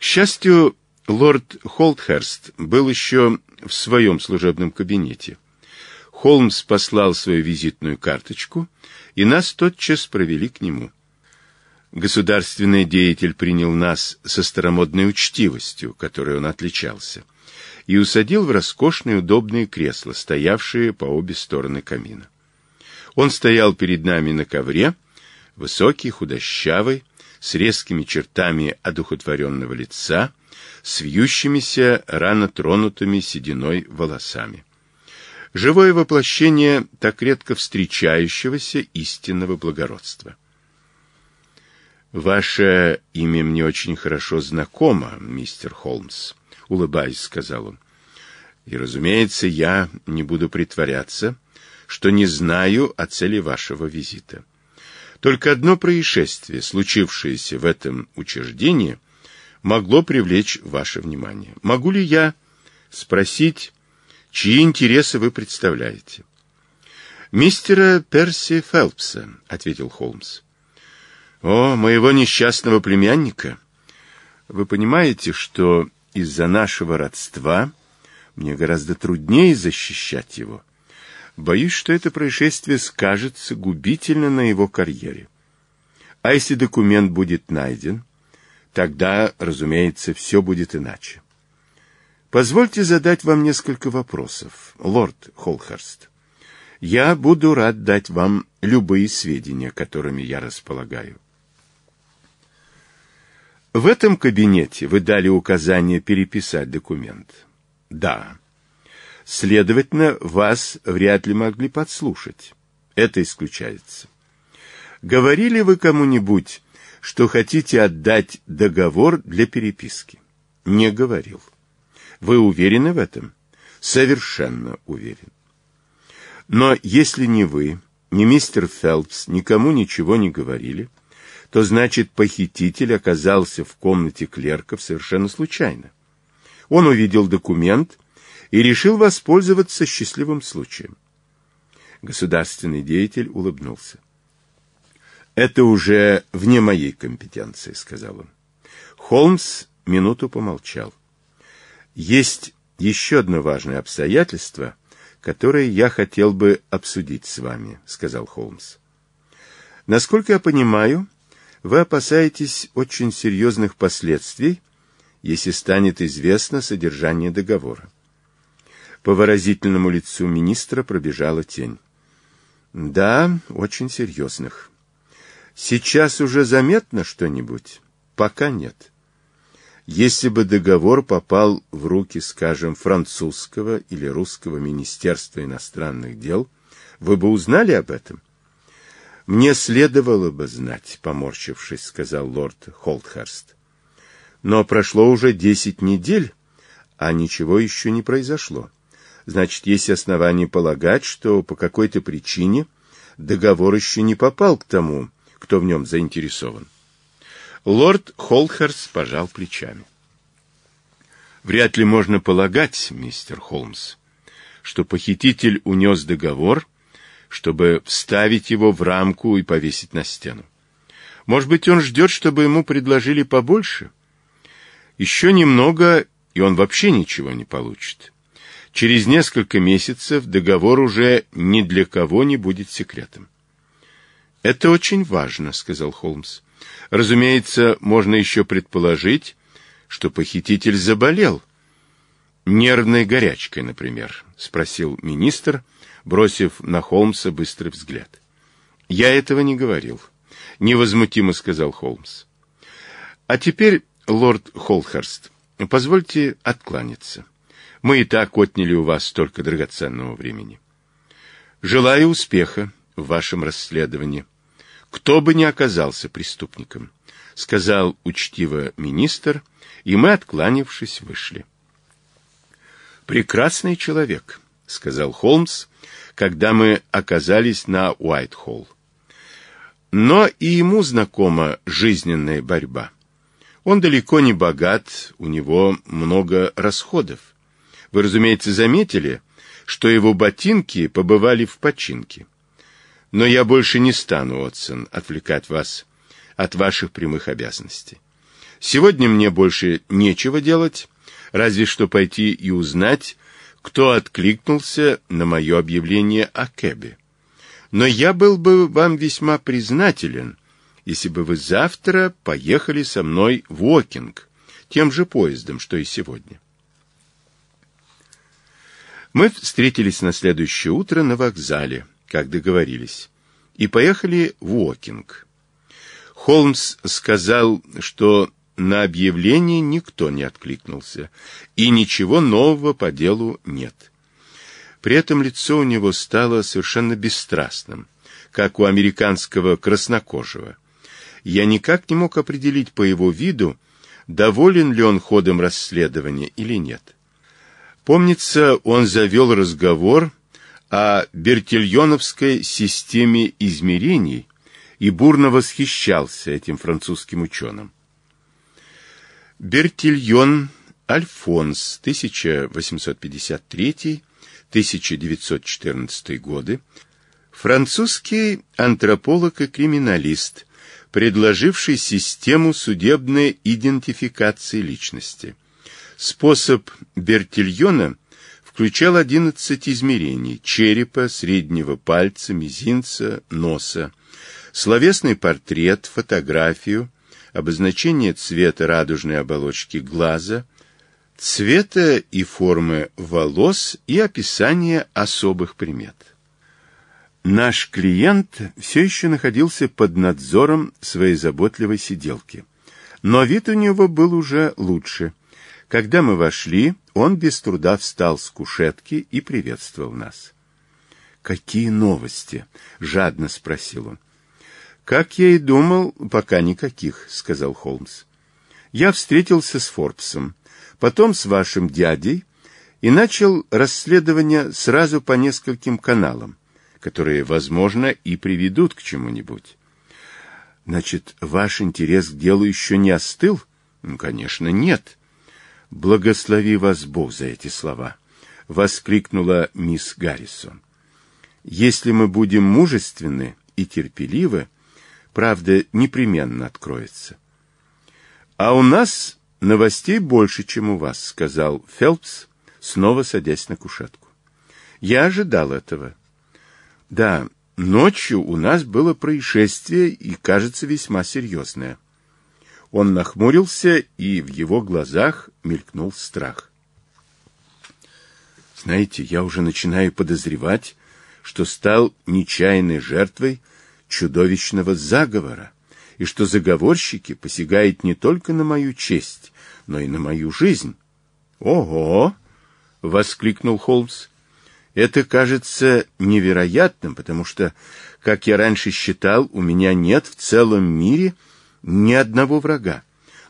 К счастью, лорд Холдхерст был еще в своем служебном кабинете. Холмс послал свою визитную карточку, и нас тотчас провели к нему. Государственный деятель принял нас со старомодной учтивостью, которой он отличался, и усадил в роскошные удобные кресла, стоявшие по обе стороны камина. Он стоял перед нами на ковре, высокий, худощавый, с резкими чертами одухотворенного лица, с вьющимися, рано тронутыми сединой волосами. Живое воплощение так редко встречающегося истинного благородства. «Ваше имя мне очень хорошо знакомо, мистер Холмс», — улыбаясь, сказал он. «И, разумеется, я не буду притворяться, что не знаю о цели вашего визита. Только одно происшествие, случившееся в этом учреждении, могло привлечь ваше внимание. Могу ли я спросить, чьи интересы вы представляете? «Мистера Перси Фелпса», — ответил Холмс. «О, моего несчастного племянника! Вы понимаете, что из-за нашего родства мне гораздо труднее защищать его?» Боюсь, что это происшествие скажется губительно на его карьере. А если документ будет найден, тогда, разумеется, все будет иначе. Позвольте задать вам несколько вопросов, лорд Холхарст. Я буду рад дать вам любые сведения, которыми я располагаю. В этом кабинете вы дали указание переписать документ. Да. Следовательно, вас вряд ли могли подслушать. Это исключается. Говорили вы кому-нибудь, что хотите отдать договор для переписки? Не говорил. Вы уверены в этом? Совершенно уверен. Но если не вы, ни мистер Фелпс никому ничего не говорили, то значит похититель оказался в комнате клерков совершенно случайно. Он увидел документ — и решил воспользоваться счастливым случаем. Государственный деятель улыбнулся. «Это уже вне моей компетенции», — сказал он. Холмс минуту помолчал. «Есть еще одно важное обстоятельство, которое я хотел бы обсудить с вами», — сказал Холмс. «Насколько я понимаю, вы опасаетесь очень серьезных последствий, если станет известно содержание договора. По выразительному лицу министра пробежала тень. Да, очень серьезных. Сейчас уже заметно что-нибудь? Пока нет. Если бы договор попал в руки, скажем, французского или русского министерства иностранных дел, вы бы узнали об этом? Мне следовало бы знать, поморщившись, сказал лорд Холдхерст. Но прошло уже десять недель, а ничего еще не произошло значит, есть основания полагать, что по какой-то причине договор еще не попал к тому, кто в нем заинтересован. Лорд Холхерс пожал плечами. Вряд ли можно полагать, мистер Холмс, что похититель унес договор, чтобы вставить его в рамку и повесить на стену. Может быть, он ждет, чтобы ему предложили побольше? Еще немного, и он вообще ничего не получит. Через несколько месяцев договор уже ни для кого не будет секретом. «Это очень важно», — сказал Холмс. «Разумеется, можно еще предположить, что похититель заболел. Нервной горячкой, например», — спросил министр, бросив на Холмса быстрый взгляд. «Я этого не говорил», — невозмутимо сказал Холмс. «А теперь, лорд Холхерст, позвольте откланяться». Мы и так отняли у вас столько драгоценного времени. Желаю успеха в вашем расследовании. Кто бы ни оказался преступником, сказал учтиво министр, и мы, откланившись, вышли. Прекрасный человек, сказал Холмс, когда мы оказались на Уайтхолл. Но и ему знакома жизненная борьба. Он далеко не богат, у него много расходов. Вы, разумеется, заметили, что его ботинки побывали в починке. Но я больше не стану, Отсон, отвлекать вас от ваших прямых обязанностей. Сегодня мне больше нечего делать, разве что пойти и узнать, кто откликнулся на мое объявление о Кэбе. Но я был бы вам весьма признателен, если бы вы завтра поехали со мной в Уокинг, тем же поездом, что и сегодня. Мы встретились на следующее утро на вокзале, как договорились, и поехали в Уокинг. Холмс сказал, что на объявление никто не откликнулся, и ничего нового по делу нет. При этом лицо у него стало совершенно бесстрастным, как у американского краснокожего. Я никак не мог определить по его виду, доволен ли он ходом расследования или нет. Помнится, он завел разговор о Бертильоновской системе измерений и бурно восхищался этим французским ученым. Бертильон Альфонс, 1853-1914 годы, французский антрополог и криминалист, предложивший систему судебной идентификации личности – Способ Бертильона включал 11 измерений – черепа, среднего пальца, мизинца, носа, словесный портрет, фотографию, обозначение цвета радужной оболочки глаза, цвета и формы волос и описание особых примет. Наш клиент все еще находился под надзором своей заботливой сиделки, но вид у него был уже лучше – когда мы вошли, он без труда встал с кушетки и приветствовал нас. «Какие новости?» — жадно спросил он. «Как я и думал, пока никаких», — сказал Холмс. «Я встретился с Форбсом, потом с вашим дядей и начал расследование сразу по нескольким каналам, которые, возможно, и приведут к чему-нибудь». «Значит, ваш интерес к делу еще не остыл?» «Ну, конечно, нет». Благослови вас Бог за эти слова, воскликнула мисс Гаррисон. Если мы будем мужественны и терпеливы, правда непременно откроется. А у нас новостей больше, чем у вас, сказал Фелпс, снова садясь на кушетку. Я ожидал этого. Да, ночью у нас было происшествие и, кажется, весьма серьезное. Он нахмурился, и в его глазах мелькнул страх. «Знаете, я уже начинаю подозревать, что стал нечаянной жертвой чудовищного заговора, и что заговорщики посягают не только на мою честь, но и на мою жизнь». «Ого!» — воскликнул Холмс. «Это кажется невероятным, потому что, как я раньше считал, у меня нет в целом мире...» ни одного врага,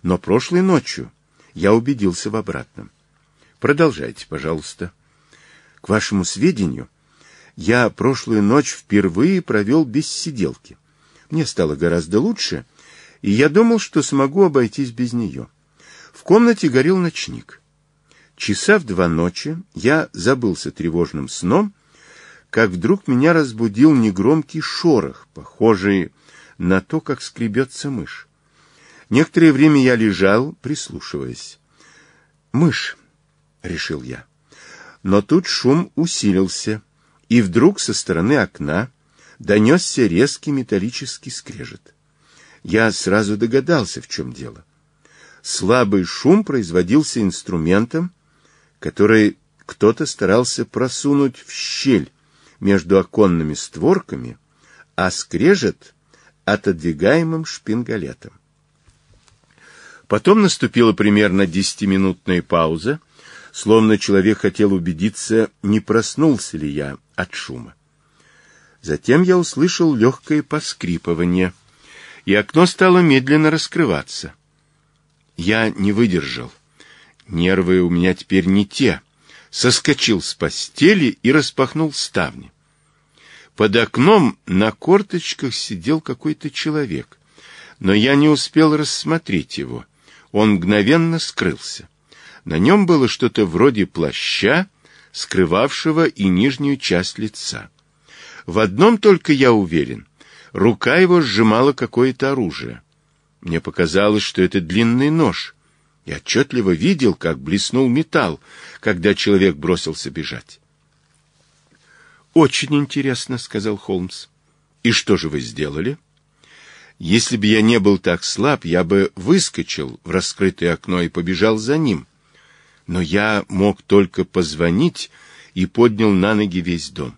но прошлой ночью я убедился в обратном. Продолжайте, пожалуйста. К вашему сведению, я прошлую ночь впервые провел без сиделки. Мне стало гораздо лучше, и я думал, что смогу обойтись без нее. В комнате горел ночник. Часа в два ночи я забылся тревожным сном, как вдруг меня разбудил негромкий шорох, похожий на то, как скребется мышь. Некоторое время я лежал, прислушиваясь. «Мышь», — решил я. Но тут шум усилился, и вдруг со стороны окна донесся резкий металлический скрежет. Я сразу догадался, в чем дело. Слабый шум производился инструментом, который кто-то старался просунуть в щель между оконными створками, а скрежет — отодвигаемым шпингалетом. Потом наступила примерно десятиминутная пауза, словно человек хотел убедиться, не проснулся ли я от шума. Затем я услышал легкое поскрипывание, и окно стало медленно раскрываться. Я не выдержал. Нервы у меня теперь не те. Соскочил с постели и распахнул ставни. Под окном на корточках сидел какой-то человек, но я не успел рассмотреть его. Он мгновенно скрылся. На нем было что-то вроде плаща, скрывавшего и нижнюю часть лица. В одном только я уверен. Рука его сжимала какое-то оружие. Мне показалось, что это длинный нож. Я отчетливо видел, как блеснул металл, когда человек бросился бежать. «Очень интересно», — сказал Холмс. «И что же вы сделали?» Если бы я не был так слаб, я бы выскочил в раскрытое окно и побежал за ним. Но я мог только позвонить и поднял на ноги весь дом.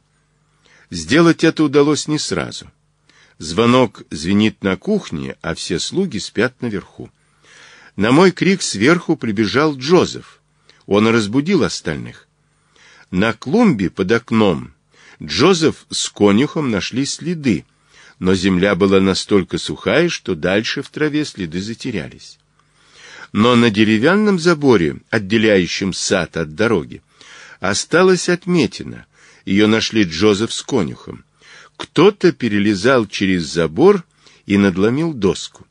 Сделать это удалось не сразу. Звонок звенит на кухне, а все слуги спят наверху. На мой крик сверху прибежал Джозеф. Он разбудил остальных. На клумбе под окном Джозеф с конюхом нашли следы — но земля была настолько сухая, что дальше в траве следы затерялись. Но на деревянном заборе, отделяющем сад от дороги, осталась отметина. Ее нашли Джозеф с конюхом. Кто-то перелезал через забор и надломил доску.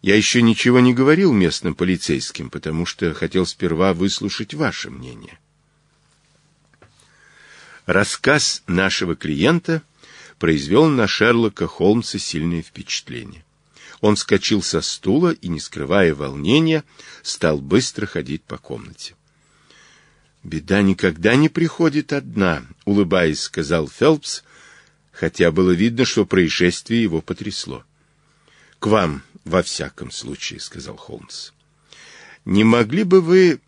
Я еще ничего не говорил местным полицейским, потому что хотел сперва выслушать ваше мнение. Рассказ нашего клиента – произвел на Шерлока Холмса сильное впечатление. Он вскочил со стула и, не скрывая волнения, стал быстро ходить по комнате. «Беда никогда не приходит одна», — улыбаясь, сказал Фелпс, хотя было видно, что происшествие его потрясло. «К вам, во всяком случае», — сказал Холмс. «Не могли бы вы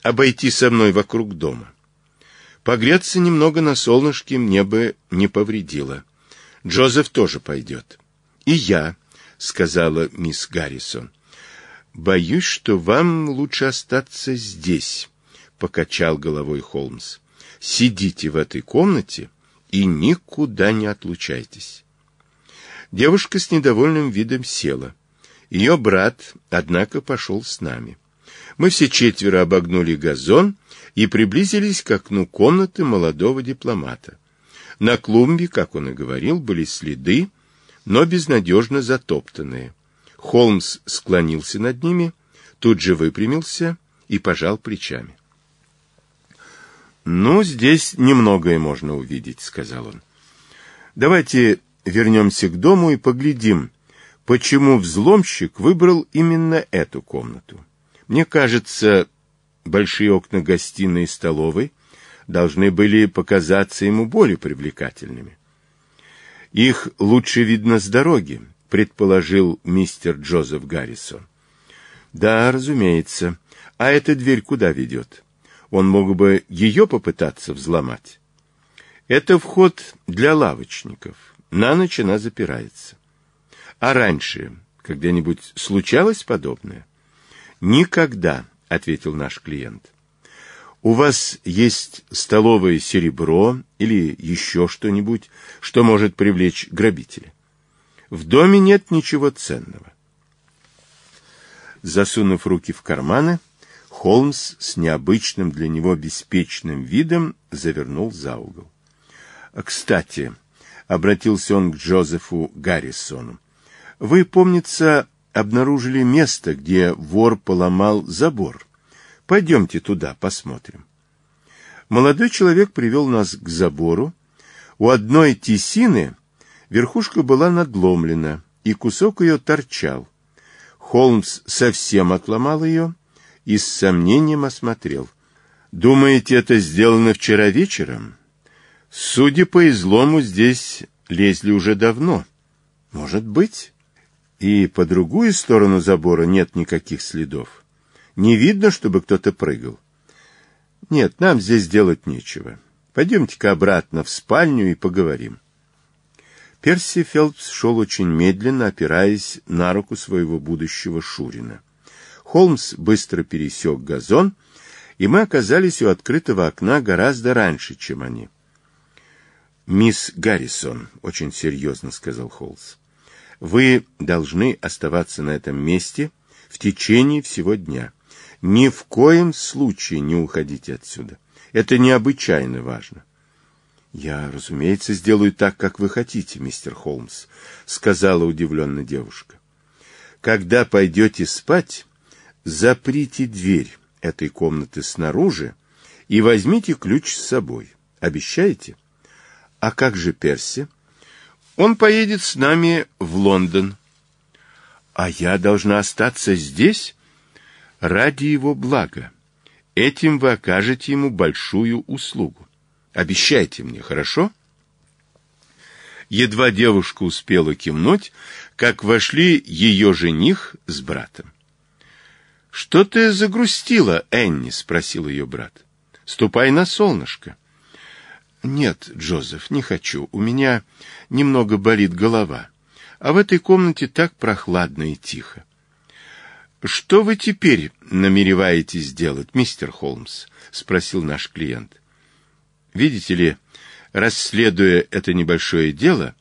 обойти со мной вокруг дома?» Погреться немного на солнышке мне бы не повредило. Джозеф тоже пойдет. И я, сказала мисс Гаррисон. Боюсь, что вам лучше остаться здесь, покачал головой Холмс. Сидите в этой комнате и никуда не отлучайтесь. Девушка с недовольным видом села. Ее брат, однако, пошел с нами. Мы все четверо обогнули газон и приблизились к окну комнаты молодого дипломата. На клумбе, как он и говорил, были следы, но безнадежно затоптанные. Холмс склонился над ними, тут же выпрямился и пожал плечами. «Ну, здесь немногое можно увидеть», — сказал он. «Давайте вернемся к дому и поглядим, почему взломщик выбрал именно эту комнату. Мне кажется, большие окна гостиной и столовой — должны были показаться ему более привлекательными. «Их лучше видно с дороги», — предположил мистер Джозеф Гаррисон. «Да, разумеется. А эта дверь куда ведет? Он мог бы ее попытаться взломать». «Это вход для лавочников. На ночь она запирается». «А раньше когда-нибудь случалось подобное?» «Никогда», — ответил наш клиент. У вас есть столовое серебро или еще что-нибудь, что может привлечь грабителя. В доме нет ничего ценного. Засунув руки в карманы, Холмс с необычным для него беспечным видом завернул за угол. «Кстати», — обратился он к Джозефу Гаррисону, — «вы, помнится, обнаружили место, где вор поломал забор». Пойдемте туда, посмотрим. Молодой человек привел нас к забору. У одной тесины верхушка была надломлена, и кусок ее торчал. Холмс совсем отломал ее и с сомнением осмотрел. «Думаете, это сделано вчера вечером?» «Судя по излому, здесь лезли уже давно». «Может быть». «И по другую сторону забора нет никаких следов». Не видно, чтобы кто-то прыгал. Нет, нам здесь делать нечего. Пойдемте-ка обратно в спальню и поговорим. Перси Фелпс шел очень медленно, опираясь на руку своего будущего Шурина. Холмс быстро пересек газон, и мы оказались у открытого окна гораздо раньше, чем они. «Мисс Гаррисон», — очень серьезно сказал Холмс, — «вы должны оставаться на этом месте в течение всего дня». Ни в коем случае не уходите отсюда. Это необычайно важно. Я, разумеется, сделаю так, как вы хотите, мистер Холмс, сказала удивленно девушка. Когда пойдете спать, заприте дверь этой комнаты снаружи и возьмите ключ с собой. Обещаете? А как же Перси? Он поедет с нами в Лондон. А я должна остаться здесь? ради его блага. Этим вы окажете ему большую услугу. Обещайте мне, хорошо? Едва девушка успела кивнуть, как вошли ее жених с братом. «Что ты загрустила, Энни?» — спросил ее брат. «Ступай на солнышко». «Нет, Джозеф, не хочу. У меня немного болит голова. А в этой комнате так прохладно и тихо». «Что вы теперь намереваетесь делать, мистер Холмс?» — спросил наш клиент. «Видите ли, расследуя это небольшое дело,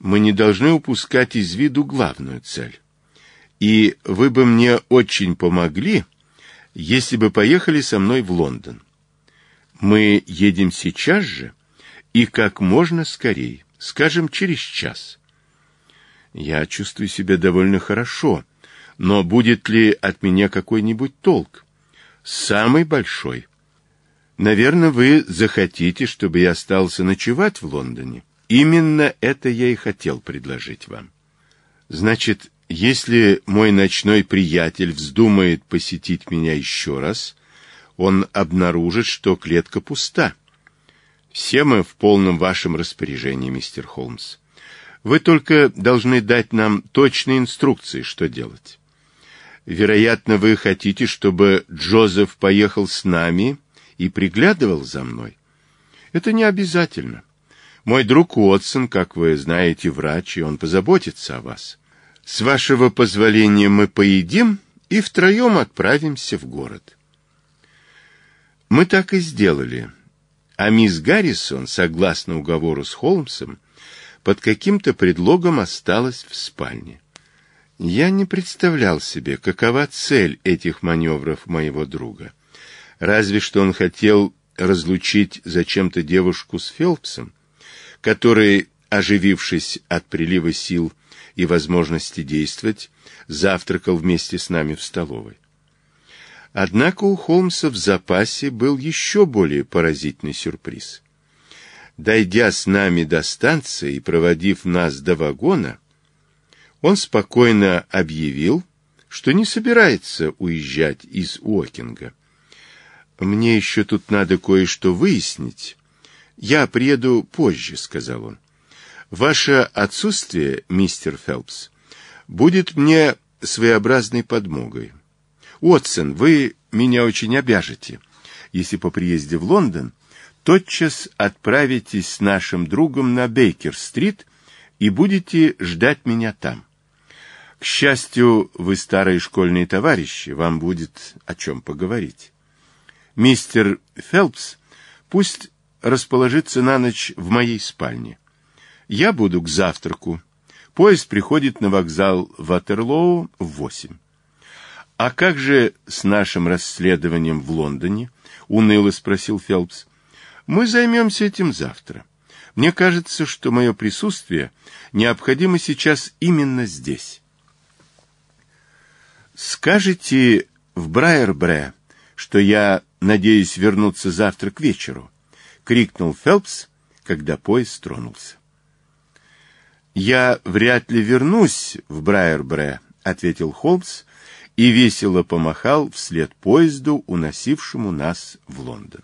мы не должны упускать из виду главную цель. И вы бы мне очень помогли, если бы поехали со мной в Лондон. Мы едем сейчас же и как можно скорее, скажем, через час». «Я чувствую себя довольно хорошо», — но будет ли от меня какой-нибудь толк? Самый большой. Наверное, вы захотите, чтобы я остался ночевать в Лондоне. Именно это я и хотел предложить вам. Значит, если мой ночной приятель вздумает посетить меня еще раз, он обнаружит, что клетка пуста. Все мы в полном вашем распоряжении, мистер Холмс. Вы только должны дать нам точные инструкции, что делать. Вероятно, вы хотите, чтобы Джозеф поехал с нами и приглядывал за мной? Это не обязательно. Мой друг Уотсон, как вы знаете, врач, и он позаботится о вас. С вашего позволения мы поедим и втроем отправимся в город. Мы так и сделали. А мисс Гаррисон, согласно уговору с Холмсом, под каким-то предлогом осталась в спальне. Я не представлял себе, какова цель этих маневров моего друга. Разве что он хотел разлучить зачем-то девушку с Фелпсом, который, оживившись от прилива сил и возможности действовать, завтракал вместе с нами в столовой. Однако у Холмса в запасе был еще более поразительный сюрприз. Дойдя с нами до станции и проводив нас до вагона, он спокойно объявил, что не собирается уезжать из Уокинга. «Мне еще тут надо кое-что выяснить. Я приеду позже», — сказал он. «Ваше отсутствие, мистер Фелпс, будет мне своеобразной подмогой. Уотсон, вы меня очень обяжете, если по приезде в Лондон тотчас отправитесь с нашим другом на Бейкер-стрит и будете ждать меня там. Счастью, вы старые школьные товарищи, вам будет о чем поговорить. Мистер Фелпс пусть расположится на ночь в моей спальне. Я буду к завтраку. Поезд приходит на вокзал Ватерлоу в восемь. А как же с нашим расследованием в Лондоне? Уныло спросил Фелпс. Мы займемся этим завтра. Мне кажется, что мое присутствие необходимо сейчас именно здесь. Скажите в Брайербре, что я надеюсь вернуться завтра к вечеру, крикнул Фелпс, когда поезд тронулся. Я вряд ли вернусь в Брайербре, ответил Холмс и весело помахал вслед поезду, уносившему нас в Лондон.